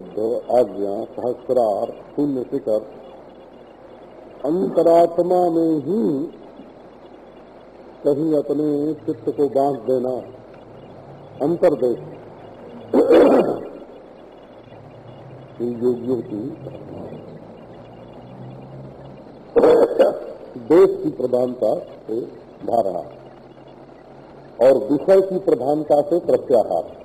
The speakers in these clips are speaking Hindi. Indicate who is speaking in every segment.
Speaker 1: आज्ञा सहस्रार, शून्य शिखर। अंतरात्मा में ही कहीं अपने चित्त को बाँध देना अंतर्देश योगियों की देश की प्रधानता से धारणा और विषय की प्रधानता से प्रत्याहार।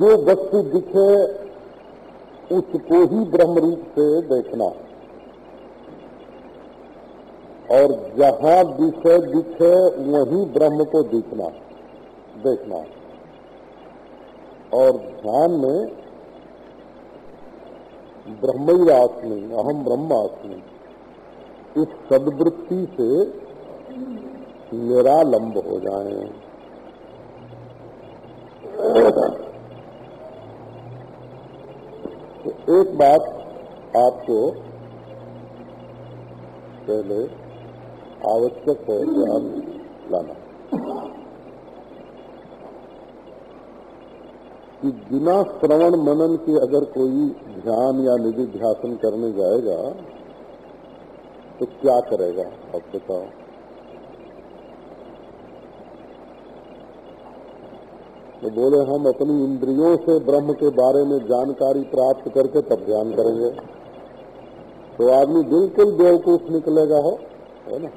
Speaker 1: जो वस्तु दिखे, उसको ही ब्रह्म रूप से देखना। और जहाँ विषय दिखे, वहीं ब्रह्म को दिखना, देखना। और ध्यान में ब्रह्मयास्मी अहम ब्रह्मास्मी इस सदवृत्ति से निरालंब हो जाए। एक बात आपको पहले आवश्यक है ध्यान लाना। कि बिना श्रवण मनन के अगर कोई ध्यान या निधि ध्यासन करने जाएगा तो क्या करेगा? आप बताओ। तो बोले, हम अपनी इंद्रियों से ब्रह्म के बारे में जानकारी प्राप्त करके तब ध्यान करेंगे। तो आदमी बिल्कुल बेवकूफ़ निकलेगा, हो है ना?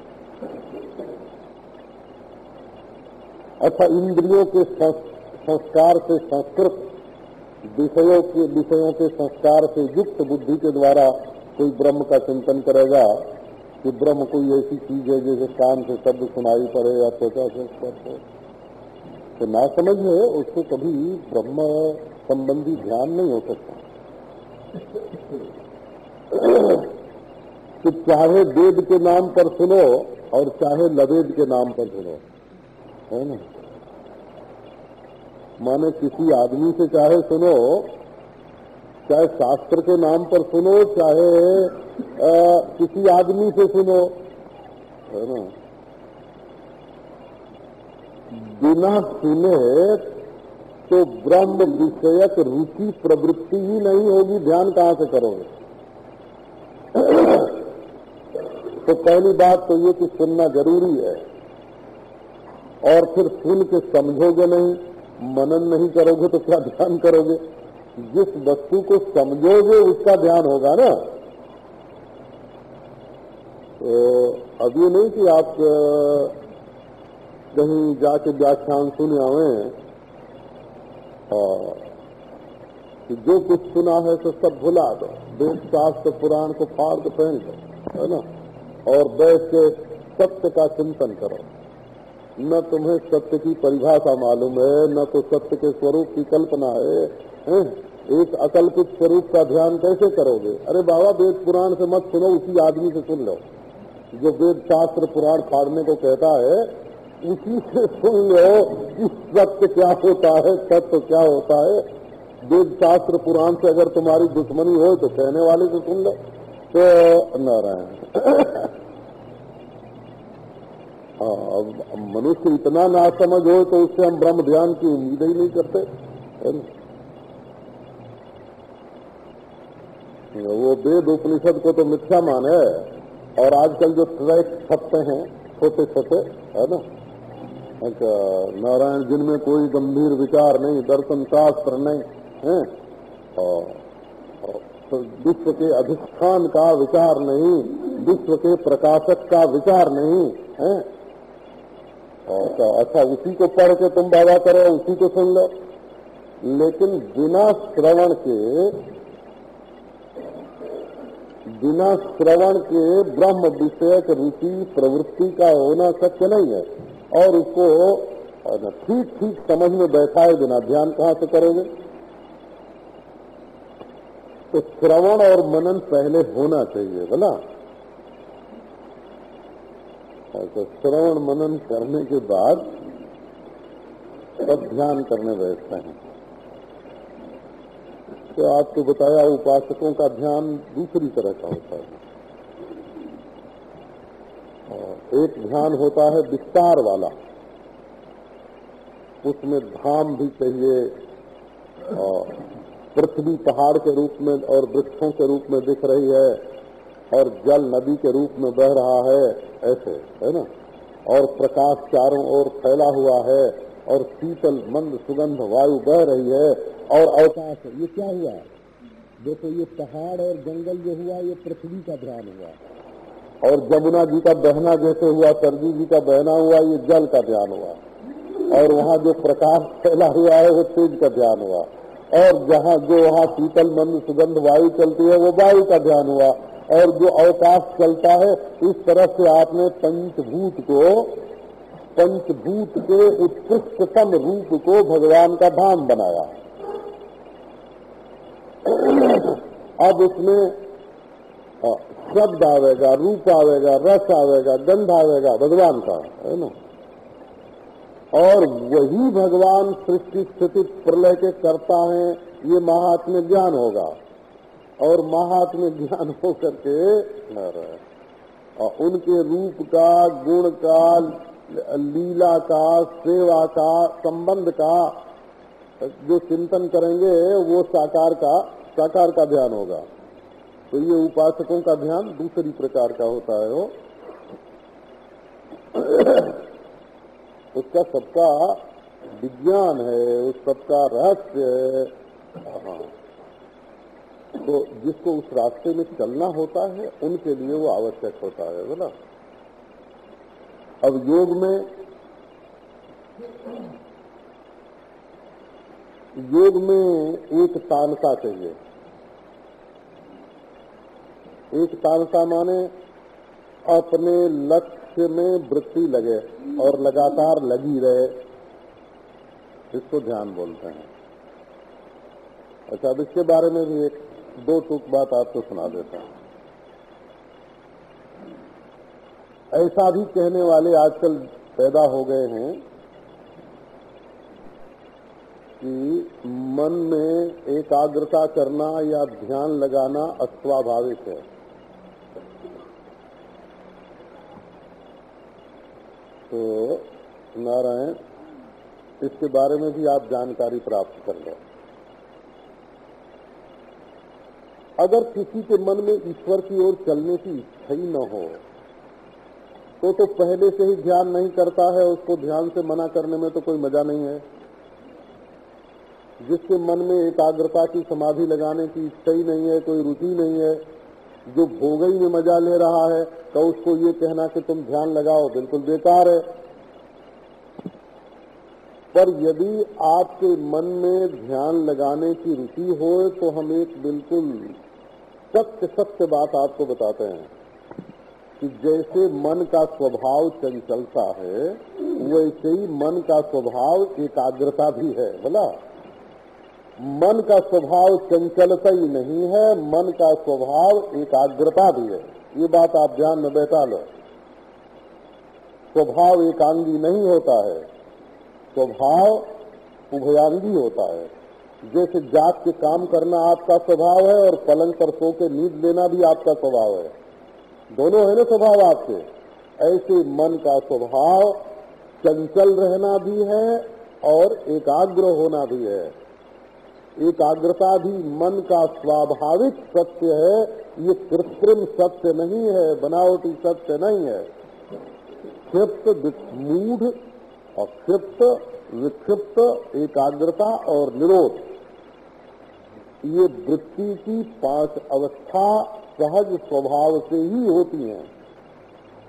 Speaker 1: अच्छा इंद्रियों के संस्कार से संस्कृत विषयों के विषयों के संस्कार से युक्त बुद्धि के द्वारा कोई ब्रह्म का चिंतन करेगा कि ब्रह्म कोई ऐसी चीज़ है जैसे कान से शब्द सुनाई पड़े या त्वचा से स्पर्श हो। तो ना समझ उसको कभी ब्रह्म संबंधी ध्यान नहीं हो सकता। कि चाहे वेद के नाम पर सुनो और चाहे लवेद के नाम पर सुनो। है ना? माने किसी आदमी से चाहे सुनो चाहे शास्त्र के नाम पर सुनो चाहे आ, किसी आदमी से सुनो। है ना? बिना सुने तो ब्रह्म विषयक रुचि प्रवृत्ति ही नहीं होगी, ध्यान कहाँ से करोगे? तो पहली बात तो ये कि सुनना ज़रूरी है। और फिर सुन के समझोगे नहीं, मनन नहीं करोगे तो क्या ध्यान करोगे? जिस वस्तु को समझोगे उसका ध्यान होगा ना। तो ये नहीं कि आप कहीं जाके व्याख्यान सुने आवे कि जो कुछ सुना है तो सब भुला दो। वेद शास्त्र पुराण को फाड़ पहन दो है ना? और बैठ के सत्य का चिंतन करो। न तुम्हें सत्य की परिभाषा मालूम है न तो सत्य के स्वरूप की कल्पना है, है? एक अकल्पित स्वरूप का ध्यान कैसे करोगे? अरे बाबा वेद पुराण से मत सुनो उसी आदमी से सुन लो। जो वेद शास्त्र पुराण फाड़ने को कहता है उसी से सुन लो कि सत्य क्या होता है सत्य क्या होता है। वेद शास्त्र पुराण से अगर तुम्हारी दुश्मनी हो तो कहने वाले से सुन लो। तो नारायण। हाँ मनुष्य इतना नासमझ हो तो उससे हम ब्रह्म ध्यान की उम्मीद ही नहीं करते। वो वेद उपनिषद को तो मिथ्या माने। और आजकल जो ट्रैक छपते हैं छोटे छोटे है ना? अच्छा नारायण जिनमें कोई गंभीर विचार नहीं, दर्शन शास्त्र नहीं, है? और तो विश्व के अधिष्ठान का विचार नहीं, विश्व के प्रकाशक का विचार नहीं, है? तो अच्छा उसी को पढ़ के तुम बाबा करो, उसी को सुन लो। लेकिन बिना श्रवण के, बिना श्रवण के ब्रह्म विषयक रुचि प्रवृत्ति का होना सत्य नहीं है। और उसको ठीक ठीक समझ में बैठाए बिना ध्यान कहाँ से करोगे? तो श्रवण और मनन पहले होना चाहिए बोला तो श्रवण, मनन करने के बाद तब ध्यान करने बैठते हैं। तो आपको बताया, उपासकों का ध्यान दूसरी तरह का होता है। एक ध्यान होता है विस्तार वाला। उसमें धाम भी चाहिए पृथ्वी पहाड़ के रूप में और वृक्षों के रूप में दिख रही है, और जल नदी के रूप में बह रहा है, ऐसे, है ना? और प्रकाश चारों ओर फैला हुआ है, और शीतल, मंद, सुगंध, वायु बह रही है, और अवकाश ये क्या हुआ? देखो, ये पहाड़ और जंगल जो हुआ, ये पृथ्वी का ध्यान हुआ। और जमुना जी का बहना जैसे हुआ सरजू जी का बहना हुआ, ये जल का ध्यान हुआ। और वहाँ जो प्रकाश फैला हुआ है, वो तेज का ध्यान हुआ। और जहाँ जो वहाँ शीतल मंद सुगंध वायु चलती है, वो वायु का ध्यान हुआ। और जो अवकाश चलता है, इस तरह से आपने पंचभूत को, पंचभूत के उत्कृष्टतम रूप को भगवान का धाम बनाया। अब उसमें शब्द आवेगा, रूप आवेगा, रस आवेगा, गंध आवेगा, भगवान का, है ना? और वही भगवान सृष्टि स्थिति प्रलय के करता है, ये महात्म्य ज्ञान होगा। और महात्म्य ज्ञान होकर के और उनके रूप का, गुण का, लीला का, सेवा का, संबंध का, जो चिंतन करेंगे, वो साकार का साकार का ध्यान होगा। तो ये उपासकों का ध्यान दूसरी प्रकार का होता है वो उसका सबका विज्ञान है, उस सबका रहस्य है। हाँ। तो जिसको उस रास्ते में चलना होता है, उनके लिए वो आवश्यक होता है, बोला। अब योग में योग में एक तानसा चाहिए। एक तानसा माने अपने लक्ष्य में वृत्ति लगे और लगातार लगी रहे, इसको ध्यान बोलते हैं। अच्छा अब इसके बारे में भी एक दो टूक बात आपको सुना देता हूँ। ऐसा भी कहने वाले आजकल पैदा हो गए हैं कि मन में एकाग्रता करना या ध्यान लगाना अस्वाभाविक है। तो नारायण, इसके बारे में भी आप जानकारी प्राप्त कर लो। अगर किसी के मन में ईश्वर की ओर चलने की इच्छा ही न हो तो तो पहले से ही ध्यान नहीं करता है, उसको ध्यान से मना करने में तो कोई मज़ा नहीं है। जिसके मन में एकाग्रता की समाधि लगाने की इच्छा ही नहीं है, कोई रुचि नहीं है जो भोगई में मज़ा ले रहा है तो उसको ये कहना कि तुम ध्यान लगाओ, बिल्कुल बेकार है। पर यदि आपके मन में ध्यान लगाने की रुचि हो तो हम एक बिल्कुल सत्य सत्य बात आपको बताते हैं कि जैसे मन का स्वभाव चंचलता है, वैसे ही मन का स्वभाव एकाग्रता भी है, बोला? मन का स्वभाव चंचलता ही नहीं है, मन का स्वभाव एकाग्रता भी है। ये बात आप ध्यान में बैठा लो। स्वभाव एकांगी नहीं होता है, स्वभाव उभयांगी होता है। जैसे जात के काम करना आपका स्वभाव है और पलंग पर सो के नींद लेना भी आपका स्वभाव है। दोनों है ना स्वभाव आपके? ऐसे मन का स्वभाव चंचल रहना भी है और एकाग्र होना भी है। एकाग्रता भी मन का स्वाभाविक सत्य है। ये कृत्रिम सत्य नहीं है, बनावटी सत्य नहीं है। क्षिप्त मूढ़ और क्षिप्त विक्षिप्त, एकाग्रता और निरोध। ये वृत्ति की पाँच अवस्था सहज स्वभाव से ही होती हैं।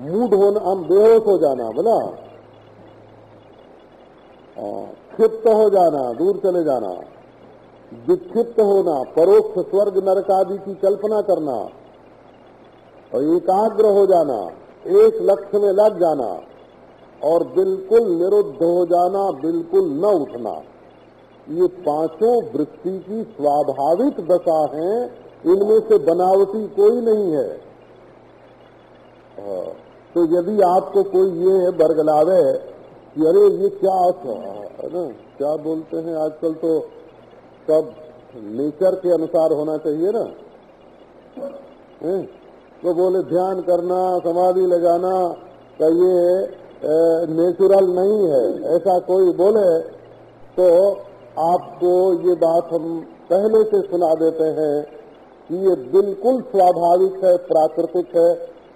Speaker 1: मूड होना, हम बेहोश हो जाना, बोला। क्षिप्त हो जाना, दूर चले जाना। विक्षिप्त होना परोक्ष स्वर्ग नरक आदि की कल्पना करना और एकाग्र हो जाना एक लक्ष्य में लग जाना और बिल्कुल निरुद्ध हो जाना बिल्कुल न उठना। ये पाँचों वृत्ति की स्वाभाविक दशा है इनमें से बनावटी कोई नहीं है। हाँ, तो यदि आपको कोई ये है बरगलावे कि अरे ये क्या है ना? क्या बोलते हैं आजकल तो सब नेचर के अनुसार होना चाहिए ना। है? तो बोले, ध्यान करना, समाधि लगाना का ये नेचुरल नहीं है। ऐसा कोई बोले तो आपको ये बात हम पहले से सुना देते हैं कि ये बिल्कुल स्वाभाविक है, प्राकृतिक है।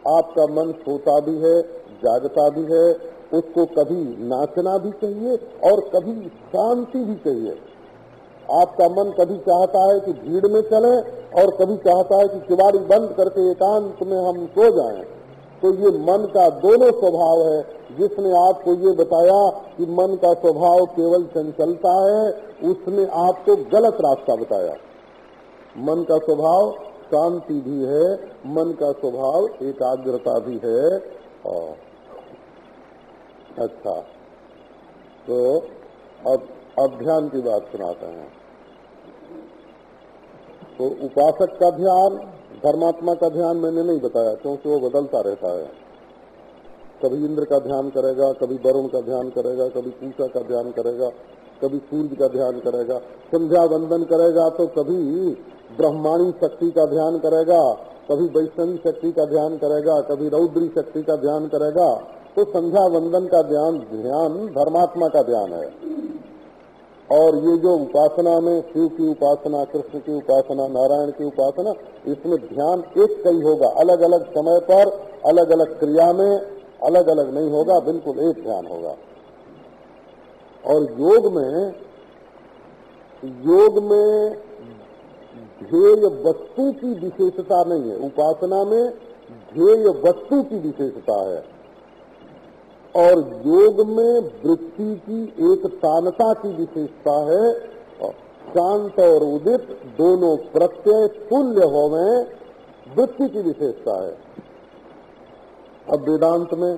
Speaker 1: आपका मन सोता भी है, जागता भी है, उसको कभी नाचना भी चाहिए और कभी शांति भी चाहिए। आपका मन कभी चाहता है कि भीड़ में चले और कभी चाहता है कि किवाड़ी बंद करके एकांत में हम सो जाएँ। तो ये मन का दोनों स्वभाव है। जिसने आपको ये बताया कि मन का स्वभाव केवल चंचलता है, उसने आपको गलत रास्ता बताया। मन का स्वभाव शांति भी है, मन का स्वभाव एकाग्रता भी है। और अच्छा तो अब अब ध्यान की बात सुनाते हैं। तो उपासक का ध्यान, धर्मात्मा का ध्यान मैंने नहीं बताया, क्योंकि वो बदलता रहता है। कभी इंद्र का ध्यान करेगा, कभी वरुण का ध्यान करेगा, कभी पूषा का ध्यान करेगा, कभी सूर्य का ध्यान करेगा। संध्या वंदन करेगा तो कभी ब्रह्माणी शक्ति का ध्यान करेगा, कभी वैष्णवी शक्ति का ध्यान करेगा, कभी रौद्री शक्ति का ध्यान करेगा। तो संध्या वंदन का ध्यान ध्यान धर्मात्मा का ध्यान है। और ये जो उपासना में शिव की उपासना, कृष्ण की उपासना, नारायण की उपासना, इसमें ध्यान एक का ही होगा। अलग अलग समय पर अलग अलग क्रिया में अलग अलग नहीं होगा, बिल्कुल एक ध्यान होगा। और योग में योग में ध्येय वस्तु की विशेषता नहीं है। उपासना में ध्येय वस्तु की विशेषता है। और योग में वृत्ति की एक तानता की विशेषता है। शांत और उदित दोनों प्रत्यय तुल्य हो में वृत्ति की विशेषता है। अब वेदांत में,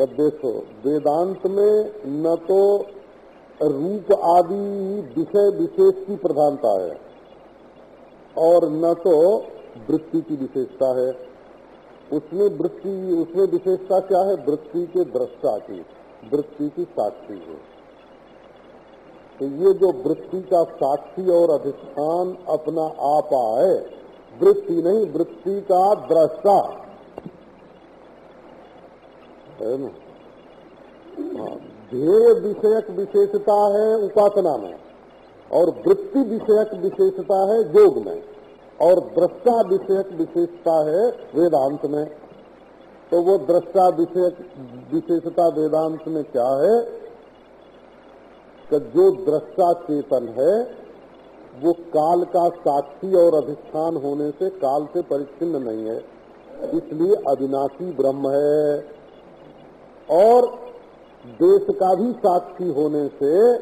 Speaker 1: अब देखो, वेदांत में न तो रूप आदि विषय विशेष की प्रधानता है, और न तो वृत्ति की विशेषता है। उसमें वृत्ति उसमें विशेषता क्या है? वृत्ति के दृष्टा की। वृत्ति की साक्षी है। तो ये जो वृत्ति का साक्षी और अधिष्ठान अपना आप आए वृत्ति नहीं वृत्ति का दृष्टा। है ना? हाँ, ध्येय विषयक विशेषता है उपासना में और वृत्ति विषयक विशेषता है योग में। और दृष्टा विषयक विशेषता है वेदांत में। तो वो दृष्टा विषयक विशेषता वेदांत में क्या है? कि जो दृष्टा चेतन है, वो काल का साक्षी और अधिष्ठान होने से काल से परिच्छिन्न नहीं है। इसलिए अविनाशी ब्रह्म है। और देश का भी साक्षी होने से,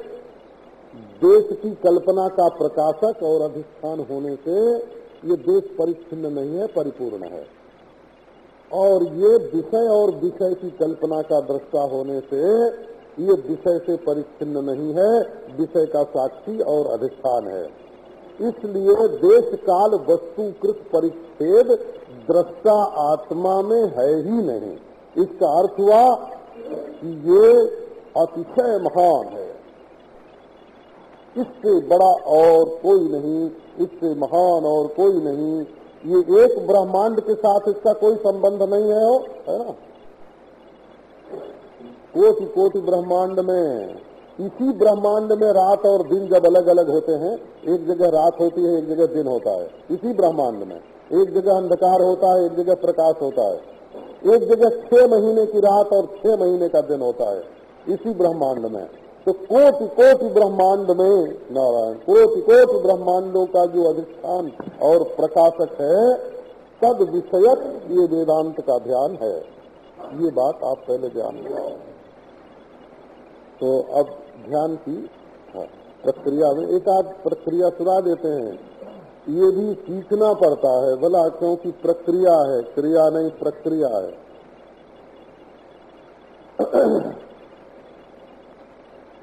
Speaker 1: देश की कल्पना का प्रकाशक और अधिष्ठान होने से ये देश परिच्छिन्न नहीं है, परिपूर्ण है। और ये विषय और विषय की कल्पना का दृष्टा होने से ये विषय से परिच्छिन्न नहीं है, विषय का साक्षी और अधिष्ठान है। इसलिए देश काल वस्तुकृत परिच्छेद दृष्टा आत्मा में है ही नहीं। इसका अर्थ हुआ कि ये अतिशय महान है। इससे बड़ा और कोई नहीं इससे महान और कोई नहीं। ये एक ब्रह्मांड के साथ इसका कोई संबंध नहीं है हो है ना? कोटि कोटि ब्रह्मांड में, इसी ब्रह्मांड में रात और दिन जब अलग अलग होते हैं, एक जगह रात होती है, एक जगह दिन होता है। इसी ब्रह्मांड में। एक जगह अंधकार होता है, एक जगह प्रकाश होता है। एक जगह छह महीने की रात और छह महीने का दिन होता है, इसी ब्रह्मांड में। तो कोटि कोटि ब्रह्मांड में, नारायण, कोटि कोटि ब्रह्मांडों का जो अधिष्ठान और प्रकाशक है तद विषयक ये वेदांत का ध्यान है। ये बात आप पहले ध्यान लगाओ तो अब ध्यान की प्रक्रिया में एक आध प्रक्रिया सुना देते हैं। ये भी सीखना पड़ता है। भला क्योंकि प्रक्रिया है, क्रिया नहीं, प्रक्रिया है।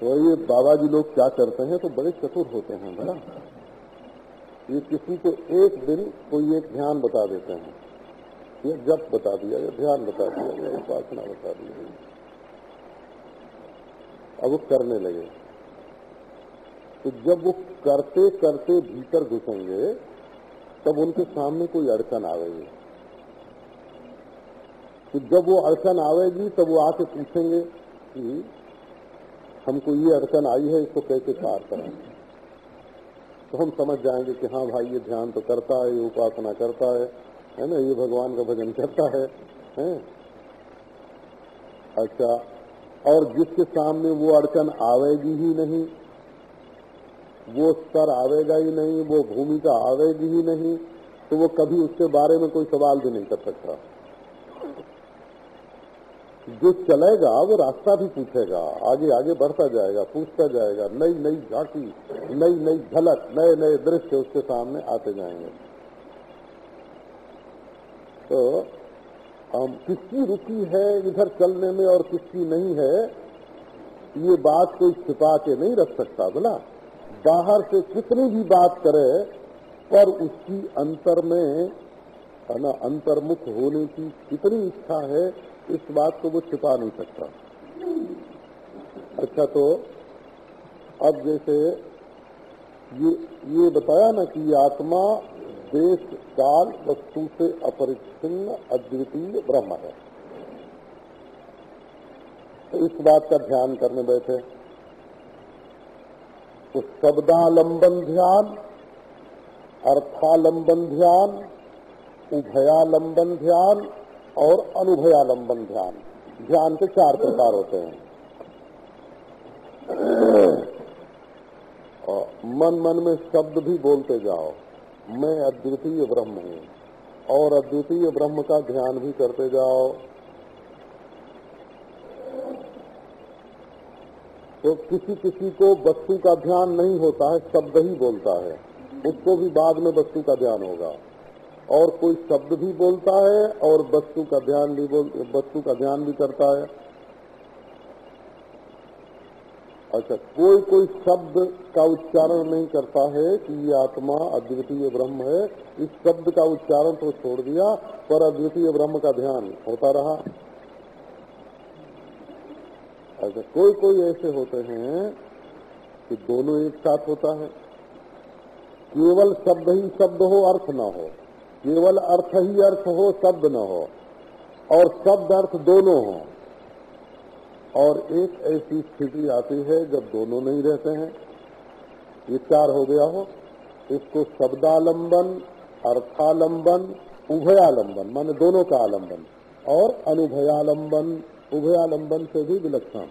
Speaker 1: तो ये बाबा जी लोग क्या करते हैं तो बड़े चतुर होते हैं, बड़ा। ये किसी को एक दिन कोई एक ध्यान बता देते हैं। ये जप बता दिया, या ध्यान बता दिया, या उपासना बता दी दिया अब वो करने लगे। तो जब वो करते करते भीतर घुसेंगे, तब उनके सामने कोई अड़चन आवेगी तो जब वो अड़चन आवेगी तब वो आके पूछेंगे कि हमको ये अड़चन आई है इसको कैसे पार करें? तो हम समझ जाएँगे कि हाँ भाई ये ध्यान तो करता है ये उपासना करता है है ना? ये भगवान का भजन करता है, है? अच्छा और जिसके सामने वो अड़चन आवेगी ही नहीं वो स्तर आवेगा ही नहीं वो भूमिका आवेगी ही नहीं तो वो कभी उसके बारे में कोई सवाल भी नहीं कर सकता। जो चलेगा, वो रास्ता भी पूछेगा। आगे आगे बढ़ता जाएगा, पूछता जाएगा। नई नई झांकी, नई नई झलक, नए नए दृश्य उसके सामने आते जाएँगे। तो हम किसकी रुचि है इधर चलने में और किसकी नहीं है, ये बात कोई छिपा के नहीं रख सकता, बोला। बाहर से कितनी भी बात करे, पर उसकी अंतर में है ना अंतर्मुख होने की कितनी इच्छा है, इस बात को वो छिपा नहीं सकता। अच्छा तो अब जैसे ये ये बताया ना कि आत्मा देश, काल, वस्तु से अपरिच्छिन्न, अद्वितीय ब्रह्म है। तो इस बात का ध्यान करने बैठे। तो शब्दालंबन ध्यान, अर्थालंबन ध्यान उभयालंबन ध्यान और अनुभयालंबन ध्यान। ध्यान के चार प्रकार होते हैं। और मन मन में शब्द भी बोलते जाओ। मैं अद्वितीय ब्रह्म हूँ और अद्वितीय ब्रह्म का ध्यान भी करते जाओ। तो किसी किसी को वस्तु का ध्यान नहीं होता है, शब्द ही बोलता है। उसको भी बाद में वस्तु का ध्यान होगा। और कोई शब्द भी बोलता है और वस्तु का ध्यान भी बोल, वस्तु का ध्यान भी करता है। अच्छा कोई कोई शब्द का उच्चारण नहीं करता है कि ये आत्मा अद्वितीय ब्रह्म है। इस शब्द का उच्चारण तो छोड़ दिया, पर अद्वितीय ब्रह्म का ध्यान होता रहा। अच्छा कोई कोई ऐसे होते हैं कि दोनों एक साथ होता है। केवल शब्द ही शब्द हो, अर्थ न हो। केवल अर्थ ही अर्थ हो, शब्द न हो, और शब्द अर्थ दोनों हो। और एक ऐसी स्थिति आती है जब दोनों नहीं रहते हैं। ये चार हो गया हो। इसको शब्दालंबन, अर्थालंबन, उभयालंबन, माने दोनों का आलंबन, और अनुभयालंबन, उभयालंबन से भी विलक्षण।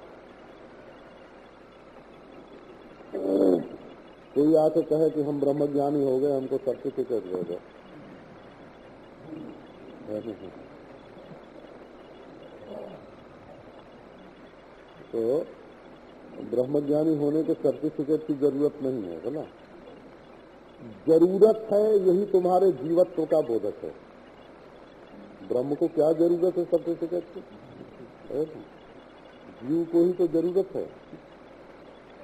Speaker 1: कोई आके कहे कि हम ब्रह्मज्ञानी हो गए, हमको सर्टिफिकेट दे दो तो ब्रह्मज्ञानी होने के सर्टिफिकेट की ज़रूरत नहीं है बोला ज़रूरत है, यही तुम्हारे जीवत्व का बोधक है। ब्रह्म को क्या ज़रूरत है सर्टिफिकेट की? जीव को ही तो ज़रूरत है।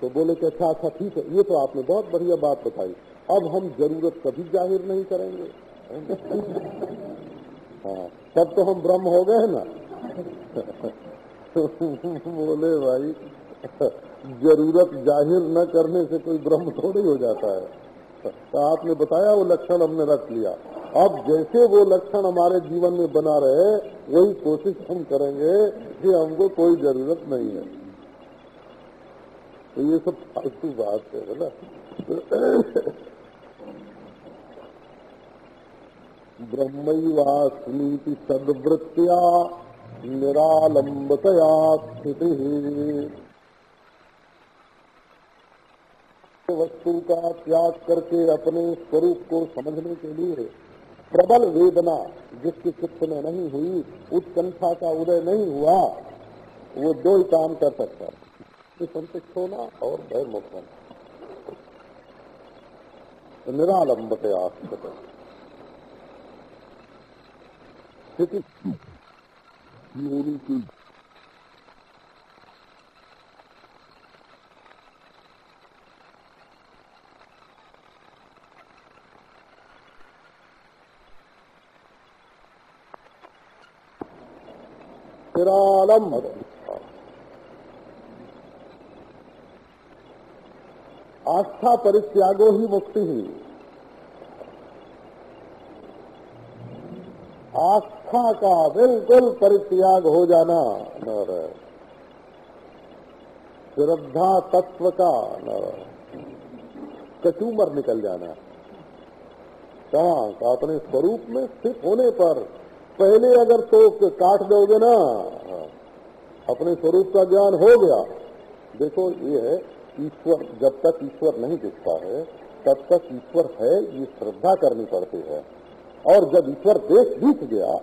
Speaker 1: तो बोले कि अच्छा अच्छा ठीक है, ये तो आपने बहुत बढ़िया बात बताई। अब हम ज़रूरत कभी ज़ाहिर नहीं करेंगे। हाँ। तब तो हम ब्रह्म हो गए ना। बोले भाई, ज़रूरत ज़ाहिर न करने से कोई ब्रह्म थोड़ी हो जाता है। तो आपने बताया, वो लक्षण हमने रख लिया। अब जैसे वो लक्षण हमारे जीवन में बना रहे, वही कोशिश हम करेंगे कि हमको कोई ज़रूरत नहीं है। तो ये सब फालतू बात है ना? ब्रह्मवास्मीति सदवृत्तिया निरालंबतया स्थिति। वस्तु का त्याग करके अपने स्वरूप को समझने के लिए प्रबल वेदना जिसके चित्त में नहीं हुई उत्कंठा का उदय नहीं हुआ, वो दो ही काम कर सकता है। संतुष्ट होना और भय मुक्त होना। निरालंबतया स्थिति। आस्था परित्यागो ही मुक्ति ही। आस्था का बिल्कुल परित्याग हो जाना श्रद्धा तत्व का कचूमर निकल जाना। कहा अपने स्वरूप में स्थित होने पर पहले अगर तो काट दोगे ना, अपने स्वरूप का ज्ञान हो गया। देखो, ये है, ईश्वर, जब तक ईश्वर नहीं दिखता है, तब तक ईश्वर है, ये श्रद्धा करनी पड़ती है। और जब ईश्वर देख दिख गया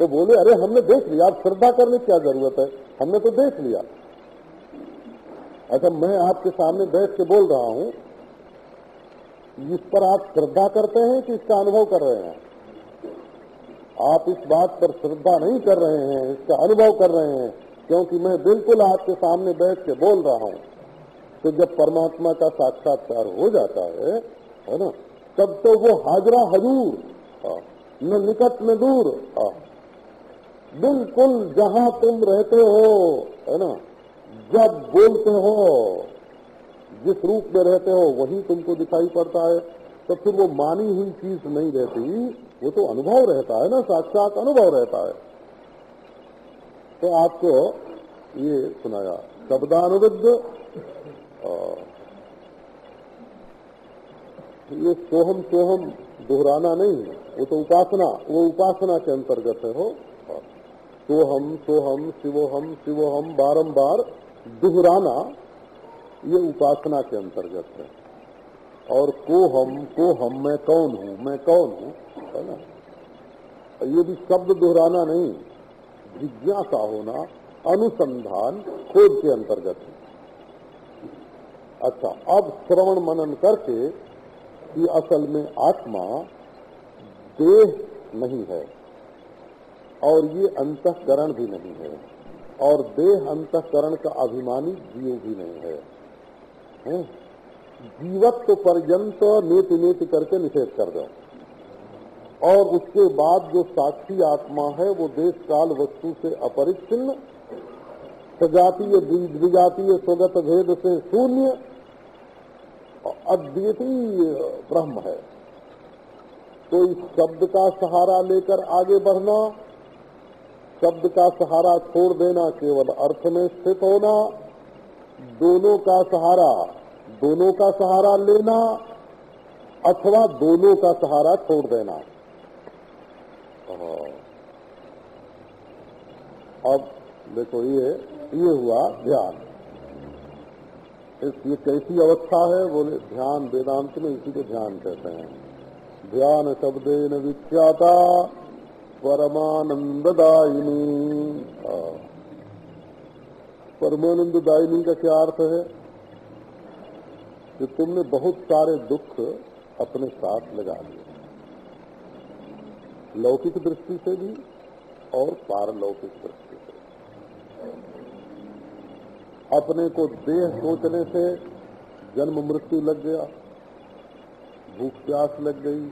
Speaker 1: तो बोले, अरे, हमने देख लिया, आप श्रद्धा करने क्या ज़रूरत है? हमने तो देख लिया। अच्छा मैं आपके सामने बैठ के बोल रहा हूँ, इस पर आप श्रद्धा करते हैं कि इसका अनुभव कर रहे हैं? आप इस बात पर श्रद्धा नहीं कर रहे हैं, इसका अनुभव कर रहे हैं, क्योंकि मैं बिल्कुल आपके सामने बैठ के बोल रहा हूँ। तो जब परमात्मा का साक्षात्कार हो जाता है है ना, तब तो वो हाजरा हजूर न निकट में दूर बिल्कुल जहाँ तुम रहते हो, है ना? जब बोलते हो, जिस रूप में रहते हो, वही तुमको दिखाई पड़ता है। तो फिर वो मानी हुई चीज़ नहीं रहती, वो तो अनुभव रहता है ना, साक्षात अनुभव रहता है। तो आपको ये सुनाया शब्दानुविद ये सोहम सोहम दोहराना नहीं वो तो उपासना, वो उपासना के अंतर्गत है, हो। सोहम सोहम शिवोहम शिवोहम बारंबार दोहराना, ये उपासना के अंतर्गत है। और को हम को हम, मैं कौन हूँ, मैं कौन हूँ, है ना? ये भी शब्द दोहराना नहीं, जिज्ञासा होना, अनुसंधान, खोज के अंतर्गत है। अच्छा अब श्रवण मनन करके कि असल में आत्मा देह नहीं है। और ये अंतकरण भी नहीं है और देह अंतकरण का अभिमानी जीव भी नहीं है, है? जीवत्व पर्यंत नेत नेत करके निषेध कर दो। और उसके बाद जो साक्षी आत्मा है वो देश काल वस्तु से अपरिच्छिन्न सजातीय द्विजातीय स्वगत भेद से शून्य अद्वितीय ब्रह्म है। तो इस शब्द का सहारा लेकर आगे बढ़ना शब्द का सहारा छोड़ देना केवल अर्थ में स्थित होना, दोनों का सहारा, दोनों का सहारा लेना अथवा दोनों का सहारा छोड़ देना। अब देखो ये ये हुआ ध्यान। इस, ये कैसी अवस्था है बोले ध्यान वेदांत में इसी को ध्यान कहते हैं। ध्यान शब्द न विख्याता। परमानंददायिनी। परमानंददायिनी का क्या अर्थ है? कि तुमने बहुत सारे दुख अपने साथ लगा लिए। लौकिक दृष्टि से भी और पारलौकिक दृष्टि से। अपने को देह सोचने से जन्म मृत्यु लग गया। भूख प्यास लग गई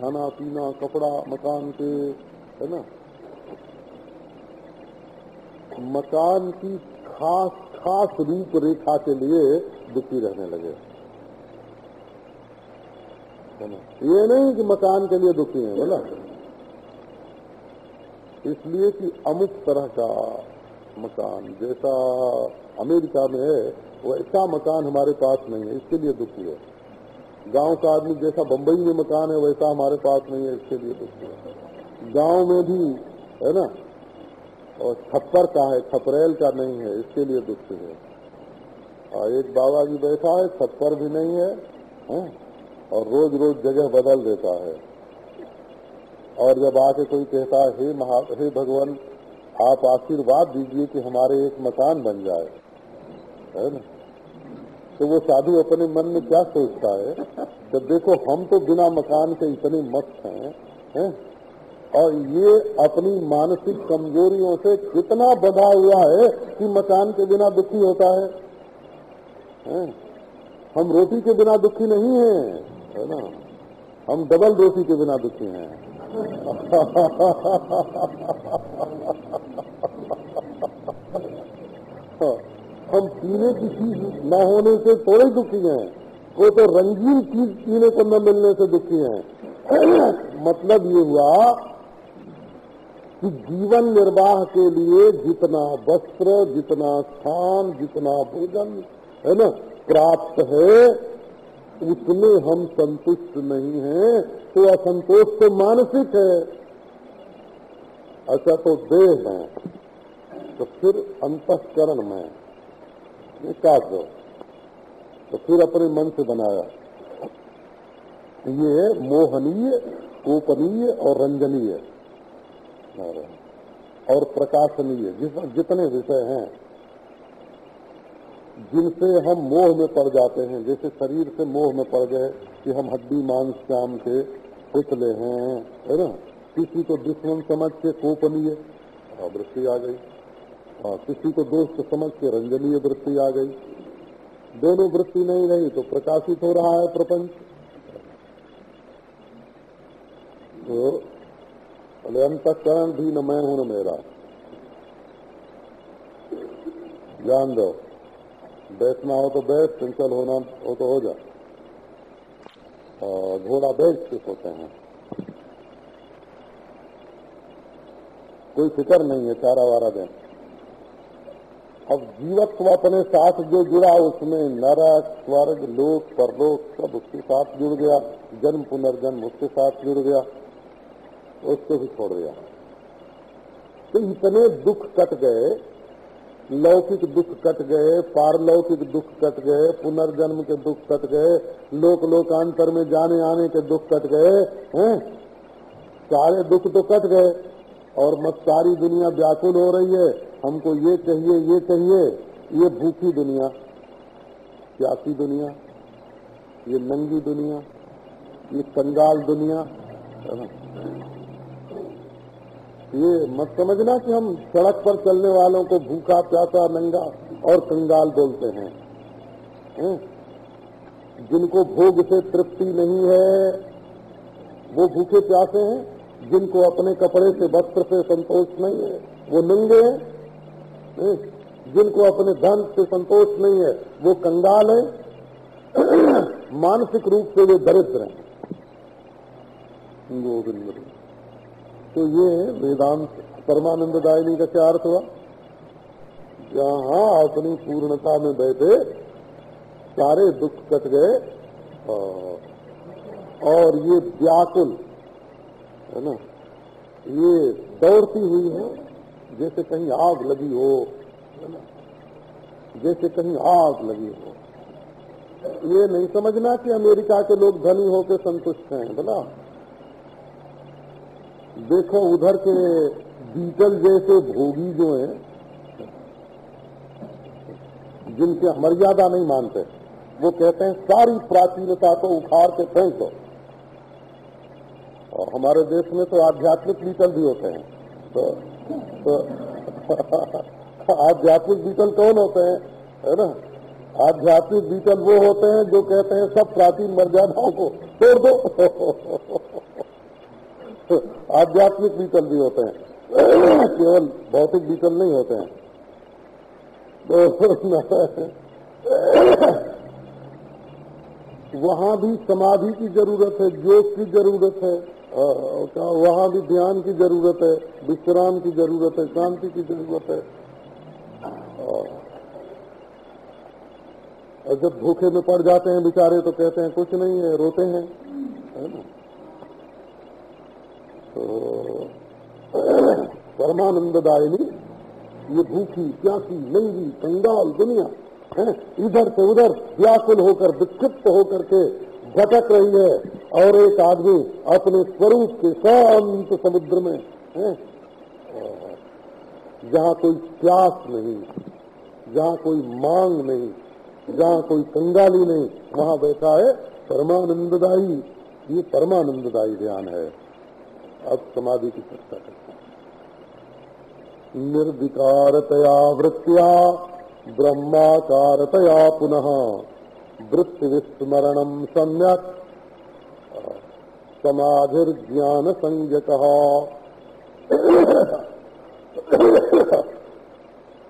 Speaker 1: खाना पीना कपड़ा, मकान के है ना? मकान की खास खास रूप रेखा के लिए दुखी रहने लगे। है ना? ये नहीं कि मकान के लिए दुखी है बोला इसलिए कि अमुक तरह का मकान, जैसा अमेरिका में है वैसा मकान हमारे पास नहीं है, इसके लिए दुखी है। गाँव का आदमी जैसा बम्बई में मकान है, वैसा हमारे पास नहीं है, इसके लिए दुखी है। गाँव में भी है ना? और छप्पर का है छपरेल का नहीं है इसके लिए दुखी है। और एक बाबा जी बैठा है छप्पर भी नहीं है, है? और रोज रोज जगह बदल देता है। और जब आके कोई कहता है हे महा हे भगवान आप आशीर्वाद दीजिए कि हमारे एक मकान बन जाए। है ना? तो वो साधु अपने मन में क्या सोचता है? कि देखो हम तो बिना मकान के इतने मस्त हैं है? और ये अपनी मानसिक कमजोरियों से कितना बधा हुआ है कि मकान के बिना दुखी होता है, है? हम रोटी के बिना दुखी नहीं हैं है ना? हम डबल रोटी के बिना दुखी हैं। हम पीने की चीज़ न होने से थोड़े दुखी हैं वो तो रंगीन चीज़ पीने को न मिलने से दुखी हैं। मतलब ये हुआ कि जीवन निर्वाह के लिए जितना वस्त्र, जितना स्थान, जितना भोजन, है ना, प्राप्त है उसमें हम संतुष्ट नहीं हैं तो असंतोष तो मानसिक है। अच्छा तो देह है तो फिर अंतकरण में काव्य तो फिर अपने मन से बनाया। ये मोहनीय, गोपनीय और रंजनीय। और प्रकाशनीय, जिस जितने विषय हैं, जिनसे हम मोह में पड़ जाते हैं, जैसे शरीर से मोह में पड़ गए कि हम हड्डी, मांस श्याम के पुतले हैं, है ना? किसी को दुश्मन समझ के कोपनीय वृत्ति आ गई। और किसी को दोस्त समझ के रंजनीय वृत्ति आ गई। दोनों वृत्ति नहीं रही तो प्रकाशित हो रहा है प्रपंच। तो बोले अंतकरण भी न मैं हूँ न मेरा। जान दो। बैठना हो तो बैठ, चंचल होना हो तो हो जा। और घोड़ा बैठ के सोते हैं। कोई फ़िक्र नहीं है, चारा वारा दिन अब जीवत्व अपने साथ जो जुड़ा, उसमें नरक, स्वर्ग, लोक, परलोक सब उसके साथ जुड़ गया। जन्म, पुनर्जन्म उसके साथ जुड़ गया। उसको भी छोड़ दिया। तो इतने दुख कट गए, लौकिक दुख कट गए, पारलौकिक दुख कट गए, पुनर्जन्म के दुख कट गए लोक लोकांतर में जाने आने के दुख कट गए, हैं? सारे दुख तो कट गए, और मत सारी दुनिया व्याकुल हो रही है। हमको ये चाहिए ये चाहिए, ये भूखी दुनिया, प्यासी दुनिया, ये नंगी दुनिया, ये कंगाल दुनिया। ये मत समझना कि हम सड़क पर चलने वालों को भूखा, प्यासा, नंगा और कंगाल बोलते हैं। है? जिनको भोग से तृप्ति नहीं है, वो भूखे, प्यासे हैं। जिनको अपने कपड़े से वस्त्र से संतोष नहीं है, वो नंगे हैं। जिनको अपने धन से संतोष नहीं है, वो कंगाल है। मानसिक रूप से वे दरिद्र हैं। गोविंद तो ये वेदांत परमानंद दायनी का क्या अर्थ हुआ? जहाँ अपनी पूर्णता में बैठे, सारे दुख कट गए, और ये व्याकुल, है ना? ये दौड़ती हुई है, जैसे कहीं आग लगी हो, है ना? जैसे कहीं आग लगी हो। ये नहीं समझना कि अमेरिका के लोग धनी होकर संतुष्ट हैं बोला देखो उधर के बीटल जैसे भोगी जो हैं जिनके मर्यादा नहीं मानते वो कहते हैं सारी प्राचीनता को उखाड़ के फेंक दो। और हमारे देश में तो आध्यात्मिक बीटल भी होते हैं। तो, तो आध्यात्मिक बीटल कौन होते हैं है ना? आध्यात्मिक बीटल वो होते हैं जो कहते हैं सब प्राचीन मर्यादाओं को तोड़ दो। आध्यात्मिक बीतल भी होते हैं। केवल भौतिक बीतल नहीं होते हैं। तो वहाँ भी समाधि की ज़रूरत है योग की ज़रूरत है वहाँ भी ध्यान की ज़रूरत है, विश्राम की ज़रूरत है, शांति की ज़रूरत है। और जब धोखे में पड़ जाते हैं बेचारे तो कहते हैं, कुछ नहीं है, रोते हैं, है ना? परमानंददायिनी, ये भूखी, प्यासी, नंगी, कंगाल दुनिया, है इधर से उधर व्याकुल होकर, विक्षिप्त होकर के भटक रही है और एक आदमी अपने स्वरूप के शांत समुद्र में, है? जहाँ कोई प्यास नहीं, जहाँ कोई मांग नहीं, जहाँ कोई कंगाली नहीं, वहाँ बैठा है परमानंददायी। ये परमानंददायी ध्यान है। अब समाधि की चर्चा करते हैं। निर्विकारतया वृत्तिया, ब्रह्माकारतया पुनः वृत्ति विस्मरण सम्यक समाधिर्ज्ञान संज्ञक